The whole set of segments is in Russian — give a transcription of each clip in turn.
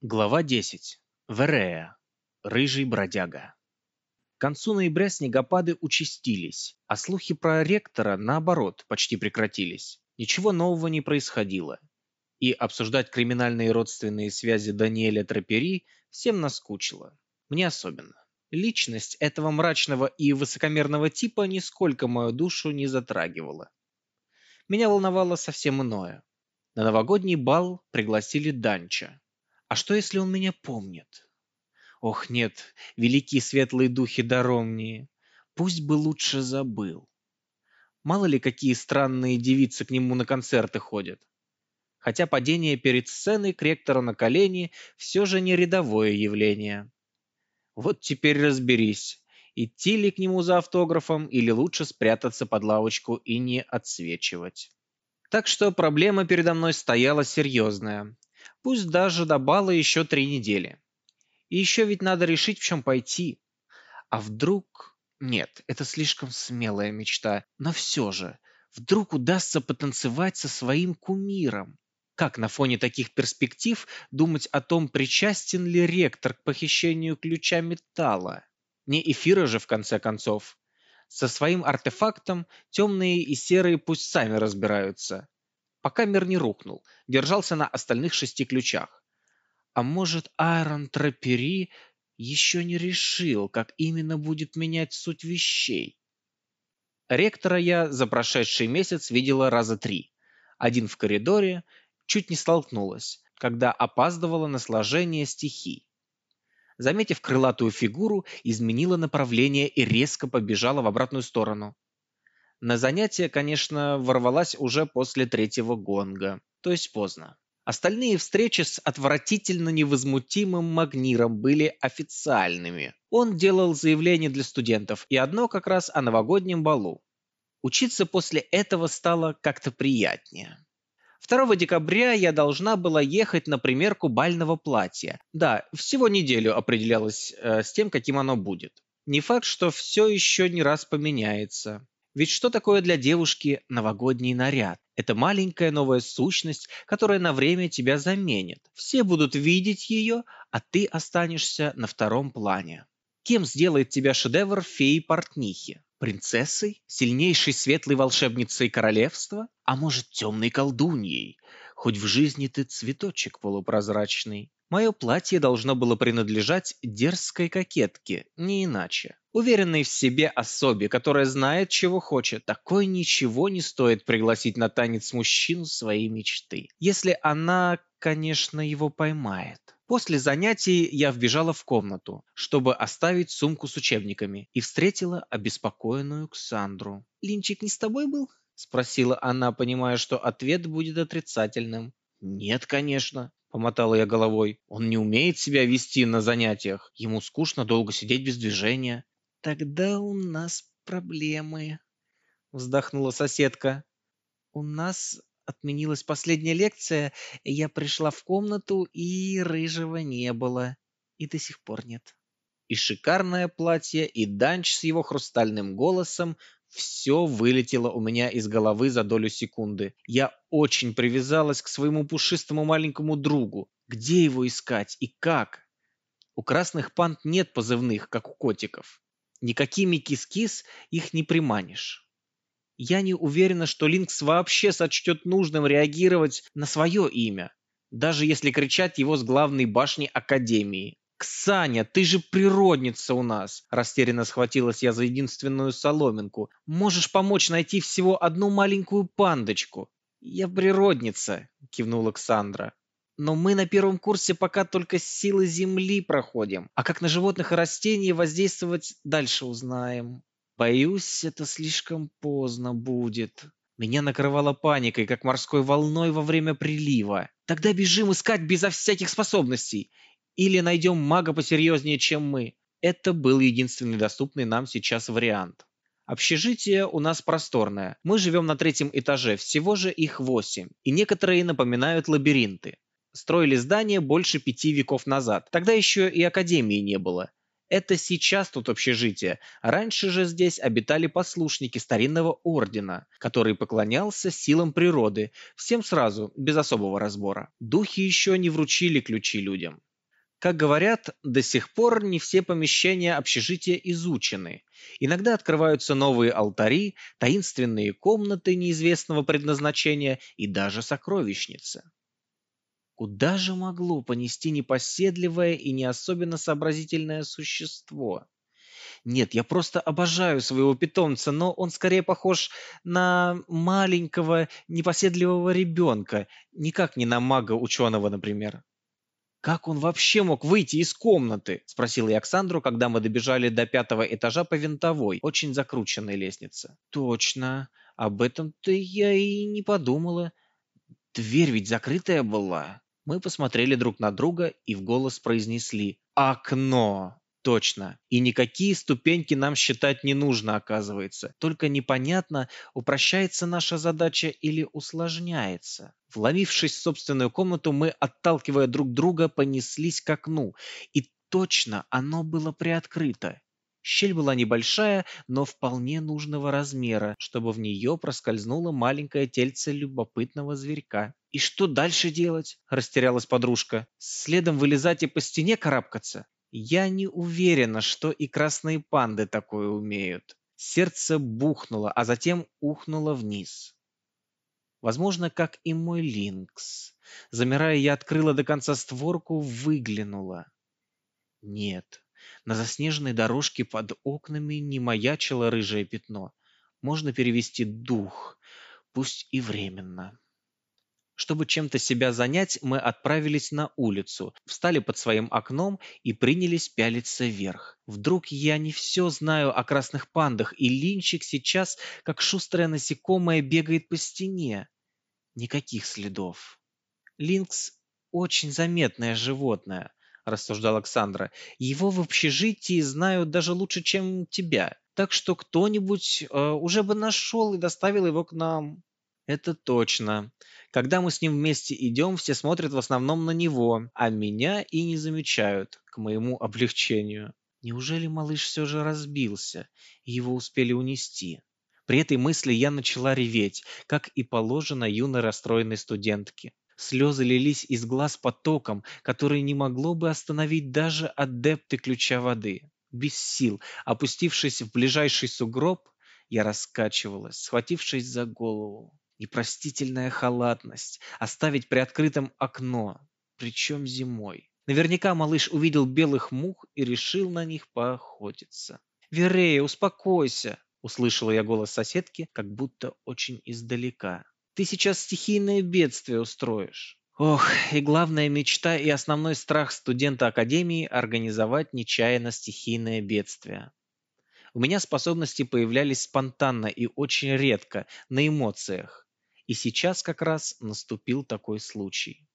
Глава 10. Верея. Рыжий бродяга. К концу ноября снегопады участились, а слухи про ректора, наоборот, почти прекратились. Ничего нового не происходило. И обсуждать криминальные родственные связи Даниэля Трапери всем наскучило. Мне особенно. Личность этого мрачного и высокомерного типа нисколько мою душу не затрагивала. Меня волновало совсем иное. На новогодний бал пригласили Данча. А что, если он меня помнит? Ох, нет, великие светлые духи Даромнии, пусть бы лучше забыл. Мало ли, какие странные девицы к нему на концерты ходят. Хотя падение перед сценой к ректору на колени все же не рядовое явление. Вот теперь разберись, идти ли к нему за автографом или лучше спрятаться под лавочку и не отсвечивать. Так что проблема передо мной стояла серьезная, Пусть даже до бала еще три недели. И еще ведь надо решить, в чем пойти. А вдруг... Нет, это слишком смелая мечта. Но все же, вдруг удастся потанцевать со своим кумиром. Как на фоне таких перспектив думать о том, причастен ли ректор к похищению ключа металла? Не эфира же, в конце концов. Со своим артефактом темные и серые пусть сами разбираются пока мир не рухнул, держался на остальных шести ключах. А может, Айрон Трапери еще не решил, как именно будет менять суть вещей? Ректора я за прошедший месяц видела раза три. Один в коридоре, чуть не столкнулась, когда опаздывала на сложение стихий. Заметив крылатую фигуру, изменила направление и резко побежала в обратную сторону. На занятие, конечно, ворвалась уже после третьего гонга, то есть поздно. Остальные встречи с отвратительно невозмутимым Магниром были официальными. Он делал заявление для студентов, и одно как раз о новогоднем балу. Учиться после этого стало как-то приятнее. 2 декабря я должна была ехать на примерку бального платья. Да, всего неделю определялось э, с тем, каким оно будет. Не факт, что все еще не раз поменяется. Ведь что такое для девушки новогодний наряд? Это маленькая новая сущность, которая на время тебя заменит. Все будут видеть ее, а ты останешься на втором плане. Кем сделает тебя шедевр феи-портнихи? Принцессой? Сильнейшей светлой волшебницей королевства? А может, темной колдуньей? Хоть в жизни ты цветочек полупрозрачный. Мое платье должно было принадлежать дерзкой кокетке, не иначе. Уверенной в себе особе, которая знает, чего хочет. Такой ничего не стоит пригласить на танец мужчину своей мечты. Если она, конечно, его поймает. После занятий я вбежала в комнату, чтобы оставить сумку с учебниками, и встретила обеспокоенную Ксандру. «Линчик не с тобой был?» – спросила она, понимая, что ответ будет отрицательным. «Нет, конечно», — помотала я головой. «Он не умеет себя вести на занятиях. Ему скучно долго сидеть без движения». «Тогда у нас проблемы», — вздохнула соседка. «У нас отменилась последняя лекция, я пришла в комнату, и рыжего не было. И до сих пор нет». И шикарное платье, и Данч с его хрустальным голосом все вылетело у меня из головы за долю секунды. Я очень привязалась к своему пушистому маленькому другу. Где его искать и как? У красных панд нет позывных, как у котиков. Никакими кис-кис их не приманишь. Я не уверена, что Линкс вообще сочтет нужным реагировать на свое имя, даже если кричать его с главной башни Академии. «Ксаня, ты же природница у нас!» Растерянно схватилась я за единственную соломинку. «Можешь помочь найти всего одну маленькую пандочку?» «Я природница», — кивнула Ксандра. «Но мы на первом курсе пока только силы Земли проходим, а как на животных и растения воздействовать дальше узнаем». «Боюсь, это слишком поздно будет», меня накрывала паникой, как морской волной во время прилива. Тогда бежим искать безо всяких способностей. Или найдем мага посерьезнее, чем мы. Это был единственный доступный нам сейчас вариант. Общежитие у нас просторное. Мы живем на третьем этаже, всего же их восемь. И некоторые напоминают лабиринты. Строили здание больше пяти веков назад. Тогда еще и академии не было. Это сейчас тут общежитие. Раньше же здесь обитали послушники старинного ордена, который поклонялся силам природы, всем сразу, без особого разбора. Духи еще не вручили ключи людям. Как говорят, до сих пор не все помещения общежития изучены. Иногда открываются новые алтари, таинственные комнаты неизвестного предназначения и даже сокровищницы. Куда же могло понести непоседливое и не особенно сообразительное существо? Нет, я просто обожаю своего питомца, но он скорее похож на маленького непоседливого ребенка, никак не на мага-ученого, например. «Как он вообще мог выйти из комнаты?» – спросил я Оксандру, когда мы добежали до пятого этажа по винтовой, очень закрученной лестнице. «Точно. Об этом-то я и не подумала. Дверь ведь закрытая была». Мы посмотрели друг на друга и в голос произнесли «Окно!» Точно. И никакие ступеньки нам считать не нужно, оказывается. Только непонятно, упрощается наша задача или усложняется. Вломившись в собственную комнату, мы, отталкивая друг друга, понеслись к окну. И точно оно было приоткрыто. Щель была небольшая, но вполне нужного размера, чтобы в нее проскользнуло маленькое тельце любопытного зверька. «И что дальше делать?» – растерялась подружка. «Следом вылезать и по стене карабкаться?» Я не уверена, что и красные панды такое умеют. Сердце бухнуло, а затем ухнуло вниз. Возможно, как и мой линкс. Замирая, я открыла до конца створку, выглянула. Нет, на заснеженной дорожке под окнами не маячило рыжее пятно. Можно перевести дух, пусть и временно. Чтобы чем-то себя занять, мы отправились на улицу, встали под своим окном и принялись пялиться вверх. Вдруг я не все знаю о красных пандах, и линчик сейчас, как шустрое насекомое, бегает по стене. Никаких следов. Линкс очень заметное животное, рассуждал Александра. Его в общежитии знают даже лучше, чем тебя. Так что кто-нибудь э, уже бы нашел и доставил его к нам. Это точно. Когда мы с ним вместе идем, все смотрят в основном на него, а меня и не замечают, к моему облегчению. Неужели малыш все же разбился, и его успели унести? При этой мысли я начала реветь, как и положено юной расстроенной студентке. Слезы лились из глаз потоком, который не могло бы остановить даже адепты ключа воды. Без сил, опустившись в ближайший сугроб, я раскачивалась, схватившись за голову. Непростительная халатность. Оставить приоткрытым окно. Причем зимой. Наверняка малыш увидел белых мух и решил на них поохотиться. «Верея, успокойся!» – услышала я голос соседки, как будто очень издалека. «Ты сейчас стихийное бедствие устроишь». Ох, и главная мечта и основной страх студента Академии – организовать нечаянно стихийное бедствие. У меня способности появлялись спонтанно и очень редко, на эмоциях. И сейчас как раз наступил такой случай.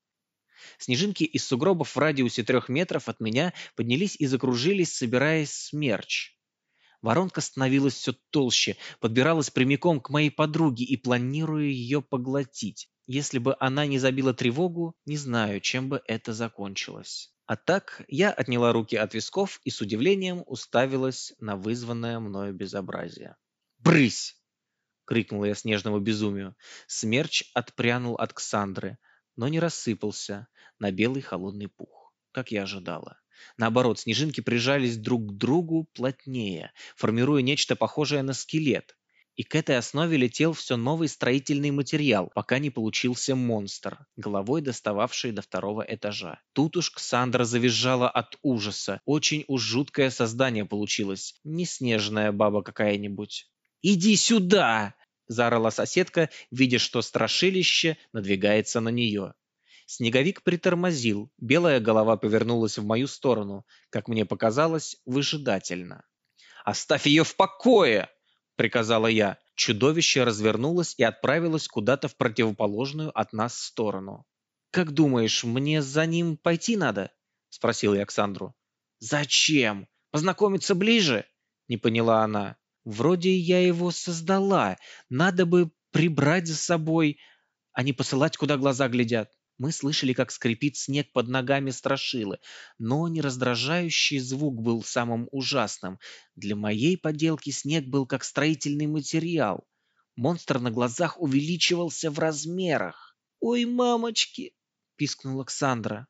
Снежинки из сугробов в радиусе трех метров от меня поднялись и закружились, собираясь смерч. Воронка становилась все толще, подбиралась прямиком к моей подруге и планируя ее поглотить. Если бы она не забила тревогу, не знаю, чем бы это закончилось. А так я отняла руки от висков и с удивлением уставилась на вызванное мною безобразие. «Брысь!» — крикнула я снежному безумию. Смерч отпрянул от Ксандры, но не рассыпался на белый холодный пух, как я ожидала. Наоборот, снежинки прижались друг к другу плотнее, формируя нечто похожее на скелет. И к этой основе летел все новый строительный материал, пока не получился монстр, головой достававший до второго этажа. Тут уж Ксандра завизжала от ужаса. Очень уж жуткое создание получилось, не снежная баба какая-нибудь. «Иди сюда!» – заорала соседка, видя, что страшилище надвигается на нее. Снеговик притормозил, белая голова повернулась в мою сторону, как мне показалось, выжидательно. «Оставь ее в покое!» – приказала я. Чудовище развернулось и отправилось куда-то в противоположную от нас сторону. «Как думаешь, мне за ним пойти надо?» – спросил я Оксандру. «Зачем? Познакомиться ближе?» – не поняла она. Вроде я его создала. Надо бы прибрать за собой, а не посылать, куда глаза глядят. Мы слышали, как скрипит снег под ногами страшилы, но не раздражающий звук был самым ужасным. Для моей поделки снег был как строительный материал. Монстр на глазах увеличивался в размерах. «Ой, мамочки!» — пискнула Александра.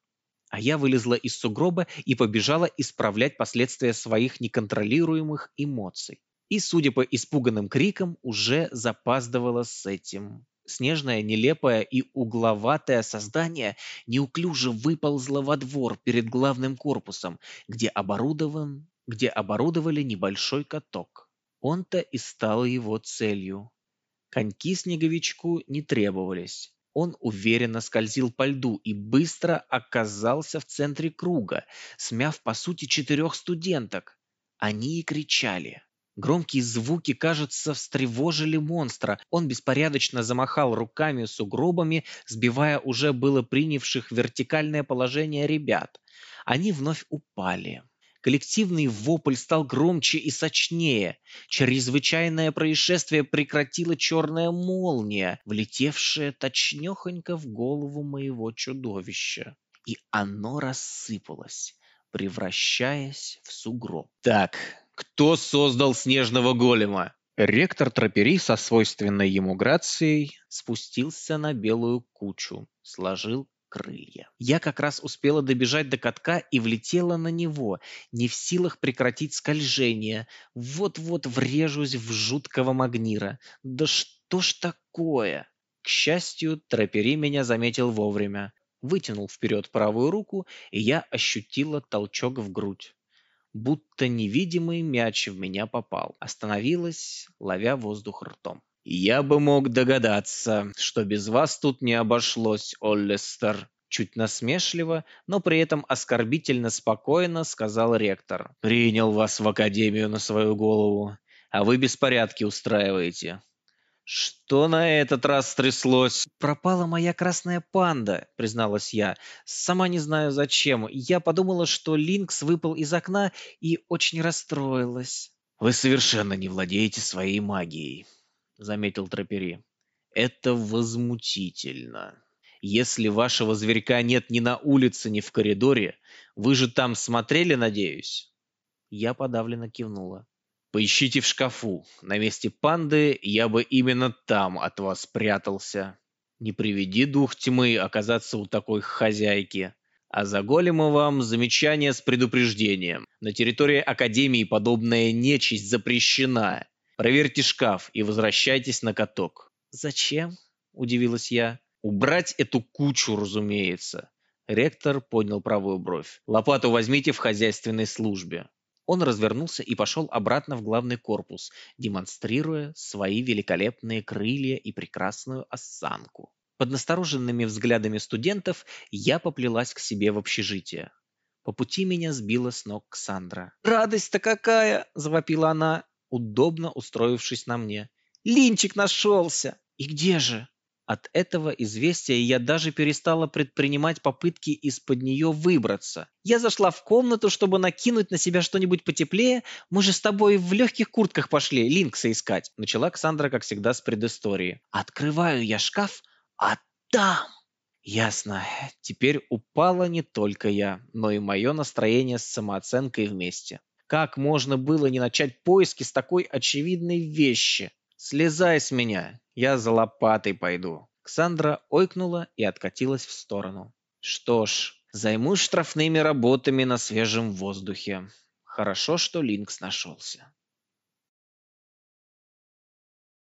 а я вылезла из сугроба и побежала исправлять последствия своих неконтролируемых эмоций. И, судя по испуганным крикам, уже запаздывала с этим. Снежное, нелепое и угловатое создание неуклюже выползло во двор перед главным корпусом, где оборудован, где оборудовали небольшой каток. Он-то и стал его целью. Коньки снеговичку не требовались. Он уверенно скользил по льду и быстро оказался в центре круга, смяв по сути четырех студенток. Они и кричали. Громкие звуки, кажется, встревожили монстра. Он беспорядочно замахал руками сугробами, сбивая уже было принявших вертикальное положение ребят. Они вновь упали. Коллективный вопль стал громче и сочнее. Чрезвычайное происшествие прекратила черная молния, влетевшая точнёхонько в голову моего чудовища. И оно рассыпалось, превращаясь в сугроб. Так, кто создал снежного голема? Ректор Тропери со свойственной ему грацией спустился на белую кучу, сложил крылья. Я как раз успела добежать до катка и влетела на него, не в силах прекратить скольжение. Вот-вот врежусь в жуткого магнира. Да что ж такое? К счастью, Тропери меня заметил вовремя. Вытянул вперед правую руку, и я ощутила толчок в грудь будто невидимый мяч в меня попал. Остановилась, ловя воздух ртом. «Я бы мог догадаться, что без вас тут не обошлось, Оллестер», чуть насмешливо, но при этом оскорбительно спокойно сказал ректор. «Принял вас в академию на свою голову, а вы беспорядки устраиваете. «Что на этот раз стряслось?» «Пропала моя красная панда», — призналась я. «Сама не знаю зачем. Я подумала, что Линкс выпал из окна и очень расстроилась». «Вы совершенно не владеете своей магией», — заметил Тропери. «Это возмутительно. Если вашего зверька нет ни на улице, ни в коридоре, вы же там смотрели, надеюсь?» Я подавленно кивнула. Поищите в шкафу. На месте панды я бы именно там от вас прятался. Не приведи дух тьмы оказаться у такой хозяйки. А за голема вам замечание с предупреждением. На территории Академии подобная нечисть запрещена. Проверьте шкаф и возвращайтесь на каток. «Зачем?» – удивилась я. «Убрать эту кучу, разумеется». Ректор поднял правую бровь. «Лопату возьмите в хозяйственной службе. Он развернулся и пошел обратно в главный корпус, демонстрируя свои великолепные крылья и прекрасную осанку. Под настороженными взглядами студентов я поплелась к себе в общежитие. По пути меня сбила с ног Ксандра. «Радость-то какая!» – завопила она, удобно устроившись на мне. «Линчик нашелся!» «И где же?» От этого известия я даже перестала предпринимать попытки из-под нее выбраться. Я зашла в комнату, чтобы накинуть на себя что-нибудь потеплее. Мы же с тобой в легких куртках пошли Линкса искать. Начала Ксандра, как всегда, с предыстории. Открываю я шкаф, а там... Ясно. Теперь упала не только я, но и мое настроение с самооценкой вместе. Как можно было не начать поиски с такой очевидной вещи? Слезай с меня, я за лопатой пойду. Ксандра ойкнула и откатилась в сторону. Что ж, займусь штрафными работами на свежем воздухе. Хорошо, что Линкс нашелся.